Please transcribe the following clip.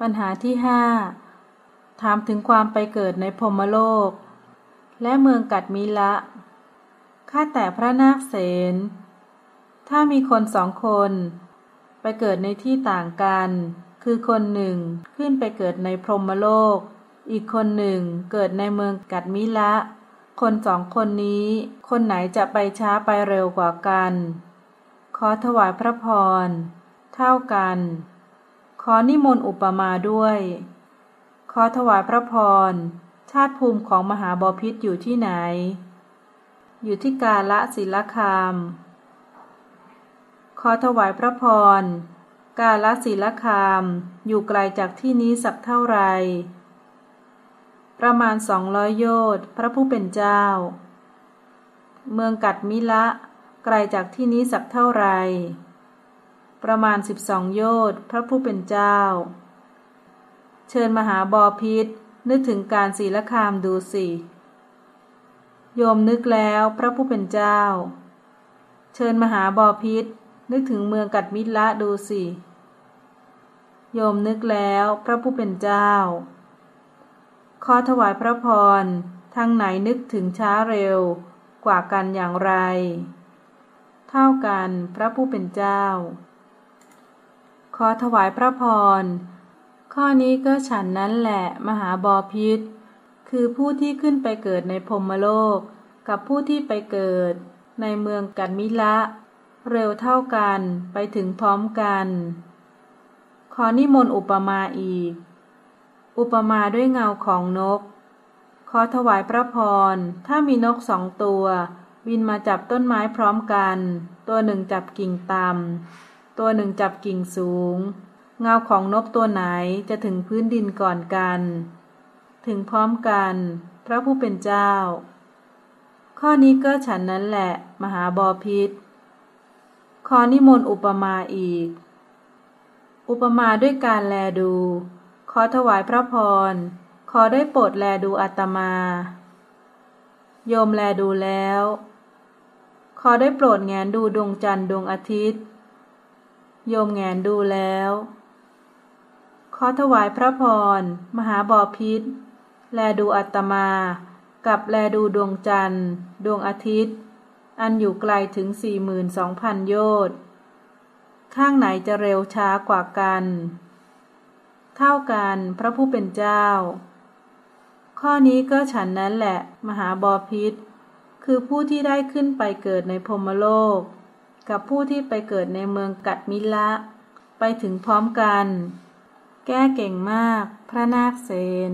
ปัญหาที่ห้าถามถึงความไปเกิดในพรหมโลก และเมืองกัดมิละ ข้าแต่พระนาคเสน ถ้ามีคนสองคน ไปเกิดในที่ต่างกัน คือคนหนึ่งขึ้นไปเกิดในพรหมโลก อีกคนหนึ่งเกิดในเมืองกัดมิละ คนสองคนนี้ คนไหนจะไปช้าไปเร็วกว่ากัน ขอถวายพระพร เท่ากัน อนิมนต์อุปมาด้วย ขอถวายพระพร ชาติภูมิของมหาบพิษอยู่ที่ไหน อยู่ที่กาละศิลคาม ขอถวายพระพร กาละศิลคาม อยู่ไกลจากที่นี้สักเท่าไรประมาณสองร้อยโยชน์พระผู้เป็นเจ้า เมืองกัดมิละ ไกลจากที่นี้สักเท่าไร ประมาณสิบสองโยชน์พระผู้เป็นเจ้า เชิญมหาบอพิษนึกถึงการศีลคามดูสิโยมนึกแล้วพระผู้เป็นเจ้า เชิญมหาบอพิษนึกถึงเมืองกัดมิตรละดูสิโยมนึกแล้วพระผู้เป็นเจ้า ขอถวายพระพรทางไหนนึกถึงช้าเร็วกว่ากันอย่างไร เท่ากันพระผู้เป็นเจ้า ขอถวายพระพร ข้อนี้ก็ฉันนั้นแหละมหาบอพิษ คือผู้ที่ขึ้นไปเกิดในพรมโลก กับผู้ที่ไปเกิด ในเมืองกัดมิละ เร็วเท่ากันไปถึงพร้อมกัน ขอนิมนต์อุปมาอีก อุปมาด้วยเงาของนก ขอถวายพระพร ถ้ามีนกสองตัว บินมาจับต้นไม้พร้อมกัน ตัวหนึ่งจับกิ่งตำ ตัวหนึ่งจับกิ่งสูง เงาของนกตัวไหนจะถึงพื้นดินก่อนกัน ถึงพร้อมกัน พระผู้เป็นเจ้า ข้อนี้ก็ฉันนั้นแหละ มหาบอพิษขอนิมนต์อุปมาอีก อุปมาด้วยการแลดู ขอถวายพระพร ขอได้โปรดแลดูอาตมา โยมแลดูแล้ว ขอได้โปรดแงนดูดวงจันทร์ดวงอาทิตย์ โยมแงนดูแล้ว ขอถวายพระพร มหาบอพิษ แลดูอาตมา กับแลดูดวงจันทร์ ดวงอาทิตย์ อันอยู่ไกลถึงสี่หมื่นสองพันโยชน์ ข้างไหนจะเร็วช้ากว่ากัน เท่ากันพระผู้เป็นเจ้า ข้อนี้ก็ฉันนั้นแหละ มหาบอพิษ คือผู้ที่ได้ขึ้นไปเกิดในพรมโลก กับผู้ที่ไปเกิดในเมืองกัดมิละ ไปถึงพร้อมกัน แก้เก่งมาก พระนาคเสน